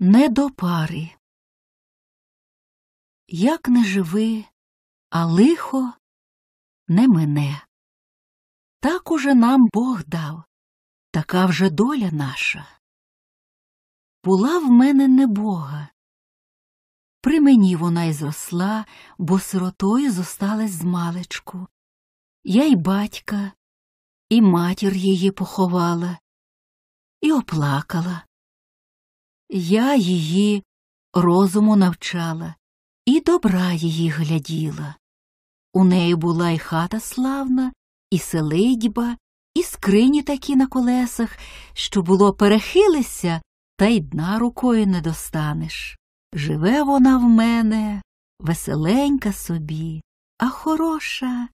Не до пари. Як не живи, а лихо не мене. Так уже нам Бог дав, така вже доля наша. Була в мене не Бога. При мені вона й зросла, бо сиротою зосталась з маличку. Я й батька, і матір її поховала, і оплакала. Я її розуму навчала і добра її гляділа. У неї була й хата славна, і селидьба, і скрині такі на колесах, що було перехилися, та й дна рукою не достанеш. Живе вона в мене, веселенька собі, а хороша,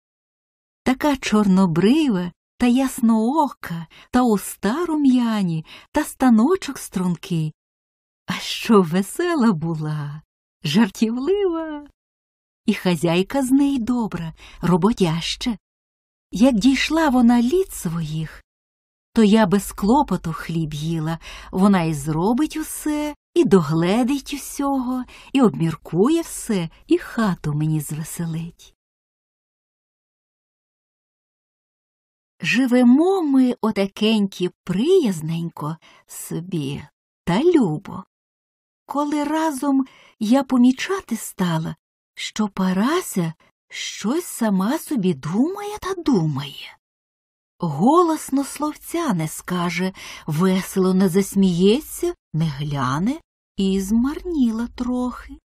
така чорнобрива та ясноока, та уста рум'яні, та станочок стрункий, а що весела була, жартівлива, і хазяйка з неї добра, роботяща. Як дійшла вона літ своїх, то я без клопоту хліб їла, вона і зробить усе, і догледить усього, і обміркує все, і хату мені звеселить. Живемо ми отакенькі приязненько собі та любо. Коли разом я помічати стала, що Парася щось сама собі думає та думає. Голосно словця не скаже, весело не засміється, не гляне і змарніла трохи.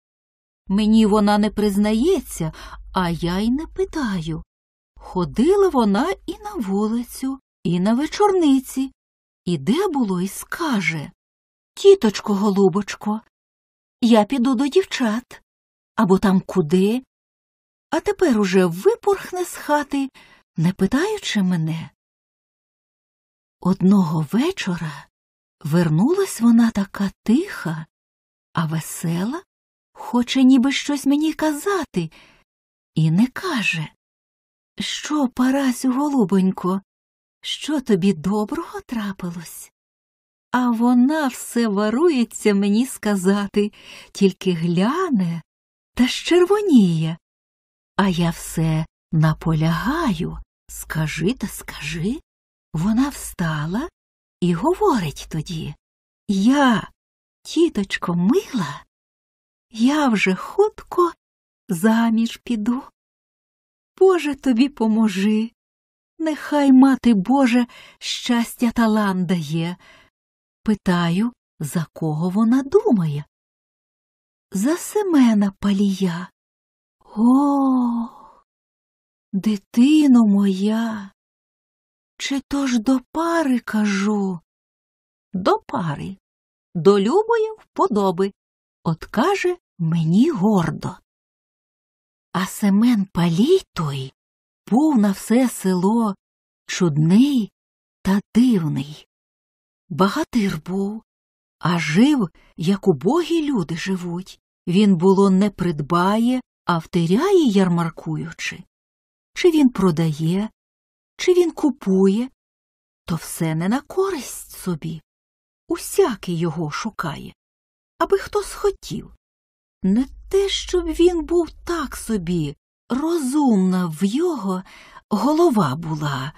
Мені вона не признається, а я й не питаю. Ходила вона і на вулицю, і на вечорниці, і де було, й скаже Тіточко, голубочко, я піду до дівчат або там куди, а тепер уже випорхне з хати, не питаючи мене. Одного вечора вернулась вона така тиха, а весела, хоче ніби щось мені казати, і не каже. Що, Парасю, голубонько, що тобі доброго трапилось? А вона все варується мені сказати, тільки гляне та щервоніє. А я все наполягаю. Скажи та скажи. Вона встала і говорить тоді Я, тіточко, мила, я вже хутко заміж піду. Боже тобі поможи. Нехай мати Боже щастя талант дає. Питаю, за кого вона думає? За Семена Палія. О, дитино моя. Чи то ж до пари кажу? До пари, до любої вподоби, от каже мені гордо. А Семен Палій той був на все село чудний та дивний. Багатир був, а жив, як убогі люди живуть. Він, було, не придбає, а втеряє ярмаркуючи. Чи він продає, чи він купує, то все не на користь собі. Усякий його шукає, аби хто схотів. Не те, щоб він був так собі, розумна в його голова була,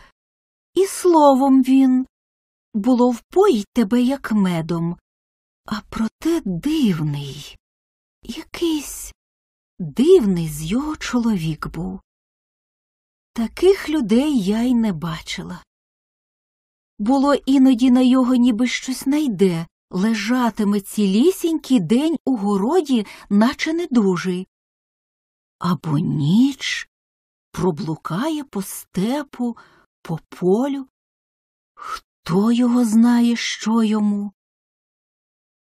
і словом він було впоїть тебе, як медом, а проте дивний, якийсь дивний з його чоловік був. Таких людей я й не бачила. Було іноді на його ніби щось найде, лежатиме цілісінький день у городі, наче недужий. Або ніч проблукає по степу, по полю. Хто його знає, що йому?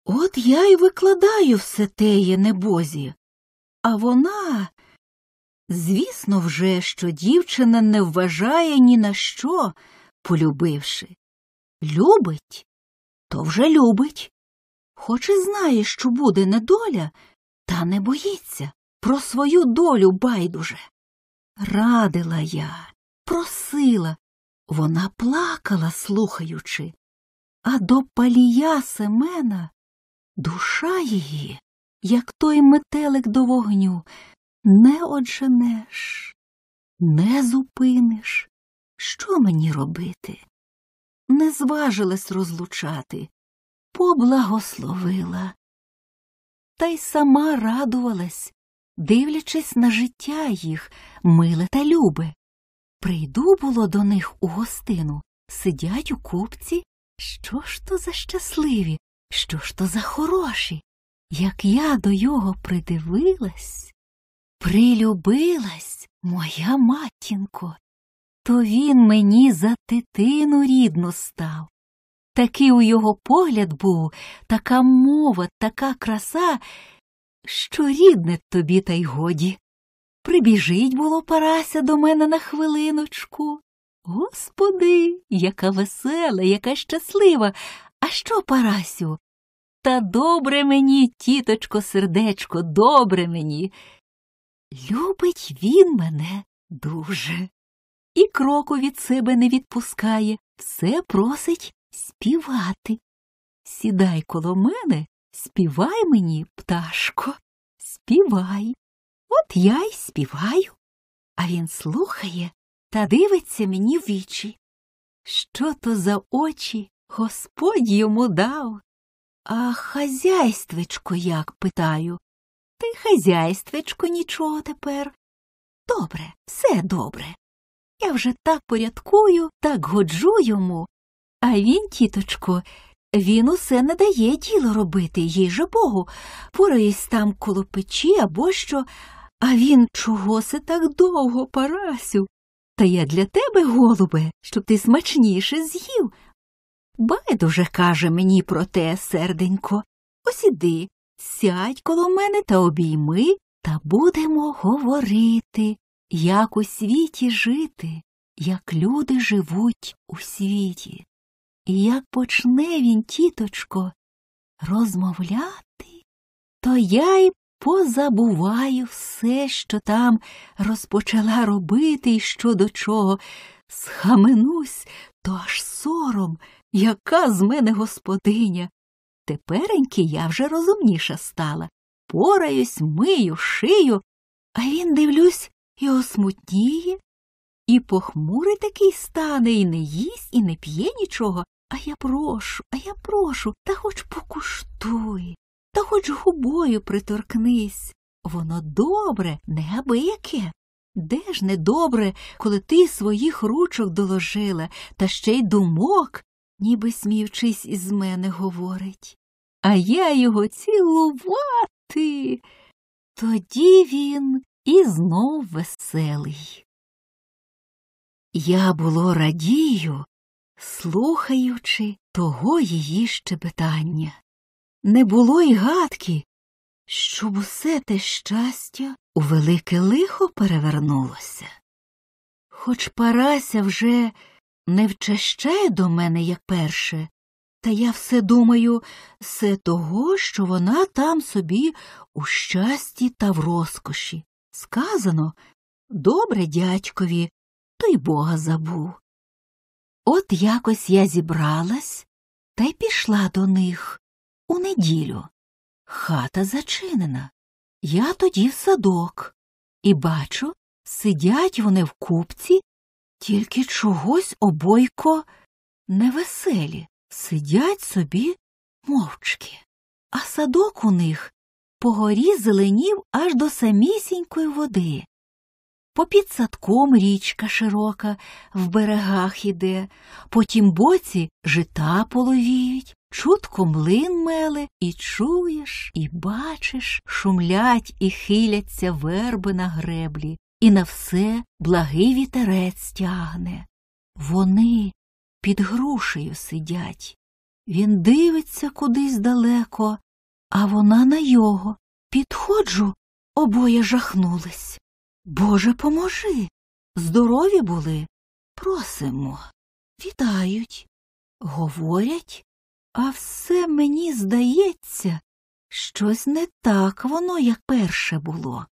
От я й викладаю все теє небозі, а вона, звісно, вже, що дівчина не вважає ні на що, полюбивши. Любить, то вже любить. Хоч і знає, що буде недоля, та не боїться про свою долю байдуже. Радила я, просила, вона плакала, слухаючи, а до палія Семена душа її, як той метелик до вогню, не одженеш, не зупиниш. Що мені робити? Не зважилась розлучати, поблагословила. Та й сама радувалась, дивлячись на життя їх, миле та любе. Прийду було до них у гостину, сидять у купці. Що ж то за щасливі, що ж то за хороші? Як я до його придивилась, прилюбилась моя матінко, то він мені за дитину рідну став. Такий у його погляд був, така мова, така краса, що рідне тобі, та й годі. Прибіжить було Парася до мене на хвилиночку. Господи, яка весела, яка щаслива. А що, Парасю? Та добре мені, тіточко, сердечко, добре мені. Любить він мене дуже. І кроку від себе не відпускає, все просить співати. Сідай коло мене, співай мені, пташко, співай. От я й співаю. А він слухає та дивиться мені в вічі. Що то за очі Господь йому дав? А хазяйствечко як питаю? Та й хазяйствечко нічого тепер. Добре, все добре. Я вже так порядкую, так годжу йому. А він, тіточко, він усе не дає діло робити, їй же Богу, пораюсь там коло печі або що, а він чого се так довго, Парасю? Та я для тебе, голубе, щоб ти смачніше з'їв. Байдуже каже мені про те, серденько. Ось іди, сядь коло мене та обійми, та будемо говорити, як у світі жити, як люди живуть у світі. І як почне він, тіточко, розмовляти, то я й позабуваю все, що там розпочала робити і що до чого. Схаменусь, то аж сором, яка з мене господиня. Тепереньки я вже розумніша стала. Пораюсь, мию, шию, а він, дивлюсь, і осмутніє, і похмурий такий стане, і не їсть, і не п'є нічого. А я прошу, а я прошу, та хоч покуштуй, та хоч губою приторкнись. Воно добре, неабияке. Де ж не добре, коли ти своїх ручок доложила, та ще й думок, ніби сміючись із мене говорить. А я його цілувати. Тоді він і знов веселий. Я було радію, слухаючи того її щебетання. Не було й гадки, щоб усе те щастя у велике лихо перевернулося. Хоч Парася вже не вчащає до мене, як перше, та я все думаю, все того, що вона там собі у щасті та в розкоші. Сказано добре дядькові, то й бога забув. От якось я зібралась та й пішла до них у неділю. Хата зачинена. Я тоді в садок і бачу, сидять вони в купці, тільки чогось обойко невеселі, сидять собі мовчки, а садок у них по горі зеленів аж до самісінької води. Попід садком річка широка в берегах іде, по тім боці жита половіють, чутко млин меле, і чуєш, і бачиш, шумлять і хиляться верби на греблі, і на все благий вітерець тягне. Вони під грушею сидять. Він дивиться кудись далеко, а вона на його. Підходжу, обоє жахнулись. Боже, поможи. Здорові були. Просимо. Вітають. Говорять, а все мені здається, щось не так воно, як перше було.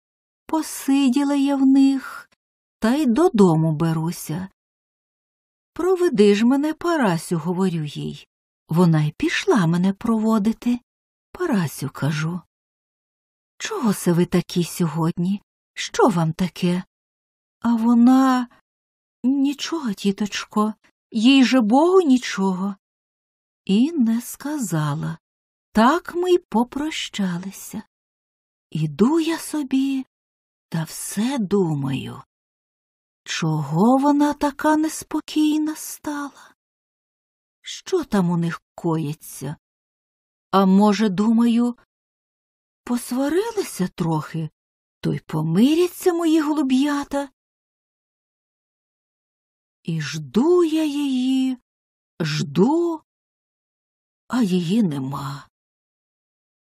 Посиділа я в них, та й додому беруся. Проведи ж мене, Парасю, говорю їй. Вона й пішла мене проводити. Парасю, кажу. Чого се ви такі сьогодні? Що вам таке? А вона нічого, тіточко, їй же Богу нічого. І не сказала. Так ми й попрощалися. Іду я собі та все думаю. Чого вона така неспокійна стала? Що там у них коїться? А може, думаю, посварилися трохи, то й помиряться мої голуб'ята. І жду я її, жду, а її нема.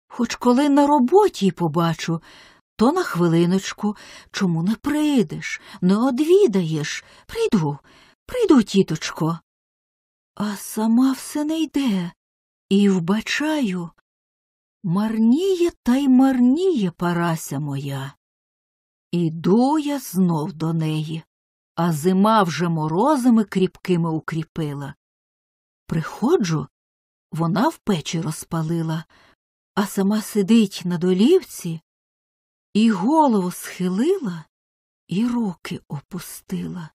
Хоч коли на роботі побачу, то на хвилиночку чому не прийдеш, не одвідаєш. Прийду, прийду, тіточко. А сама все не йде і вбачаю. Марніє та й марніє парася моя. Іду я знов до неї, а зима вже морозами кріпкими укріпила. Приходжу, вона в печі розпалила, а сама сидить на долівці і голову схилила, і руки опустила.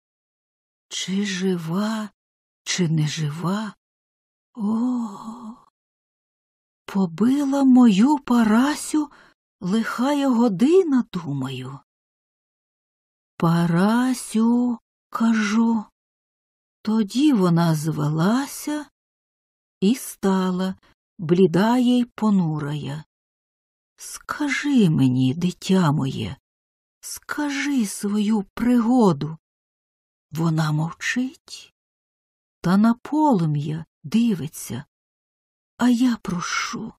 Чи жива, чи не жива? О, побила мою парасю лихая година, думаю. Парасю, кажу. Тоді вона звелася і стала, блідая й понурая. Скажи мені, дитя моє, скажи свою пригоду. Вона мовчить, та на полум'я дивиться. А я прошу,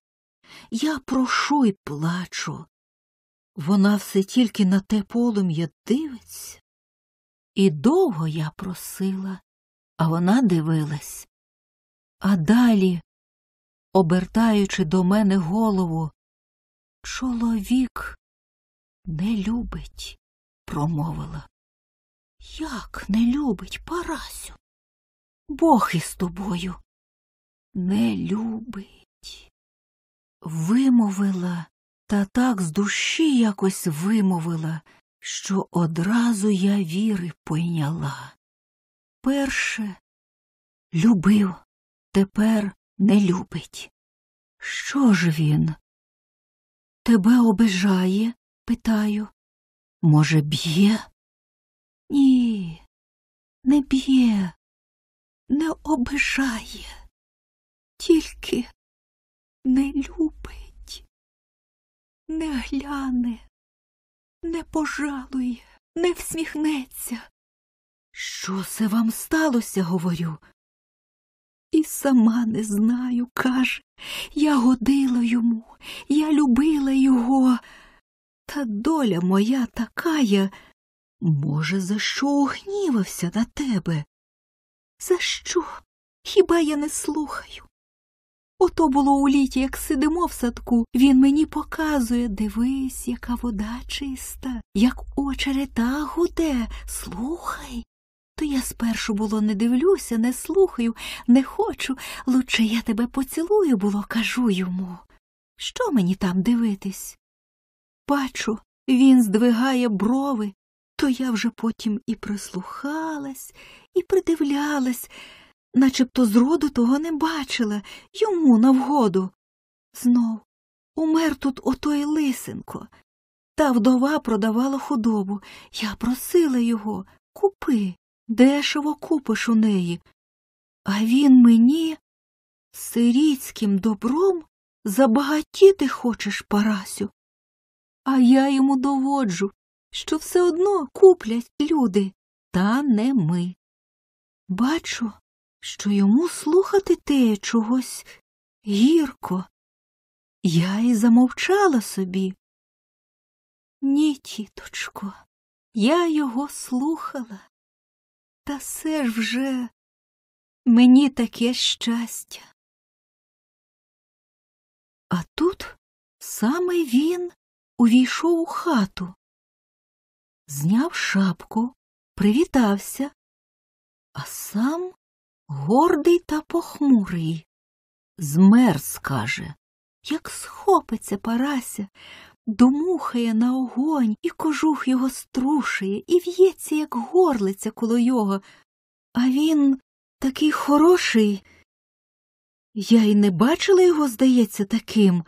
я прошу й плачу. Вона все тільки на те полум'я дивиться. І довго я просила, а вона дивилась. А далі, обертаючи до мене голову, чоловік не любить, промовила. Як не любить, Парасю? Бог із тобою не любить. Вимовила та так з душі якось вимовила, що одразу я віри пойняла. Перше любив, тепер не любить. Що ж він? Тебе обижає? питаю. Може, б'є? Ні, не б'є, не обижає, тільки не любить, не гляне, не пожалує, не всміхнеться. Що це вам сталося, говорю? І сама не знаю, каже, я годила йому, я любила його. Та доля моя такая, може, за що угнівався на тебе? За що? Хіба я не слухаю? Ото було у літі, як сидимо в садку, він мені показує дивись, яка вода чиста, як очерета гуде, слухай. То я спершу було не дивлюся, не слухаю, не хочу. Лучше я тебе поцілую, було, кажу йому. Що мені там дивитись? Бачу, він здвигає брови, то я вже потім і прислухалась, і придивлялась, начебто зроду того не бачила, йому навгоду. Знов умер тут отой лисенко. Та вдова продавала худобу. Я просила його купи, дешево купиш у неї. А він мені сирітським добром забагатіти хочеш, Парасю. А я йому доводжу, що все одно куплять люди, та не ми. Бачу, що йому слухати те чогось гірко. Я й замовчала собі. Ні, тіточко, я його слухала. Та все ж вже мені таке щастя. А тут саме він увійшов у хату, зняв шапку, привітався, а сам гордий та похмурий, змерз, каже, як сход. хопиться Парася, домухає на огонь, і кожух його струшує, і в'ється, як горлиця коло його. А він такий хороший. Я й не бачила його, здається, таким.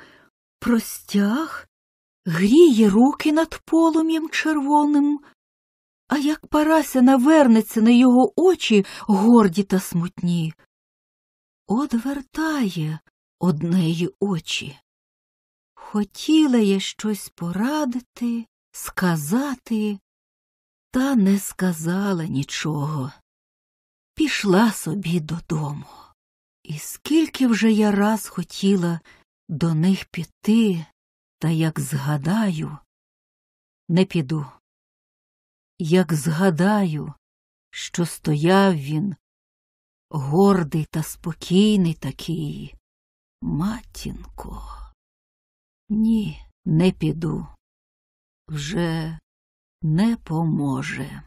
Простяг, гріє руки над полум'ям червоним. А як Парася навернеться на його очі горді та смутні, одвертає однеї очі. Хотіла я щось порадити, сказати, та не сказала нічого. Пішла собі додому. І скільки вже я раз хотіла до них піти, та як згадаю, не піду. Як згадаю, що стояв він, гордий та спокійний такий, матінко. Ні, не піду. Вже не поможе.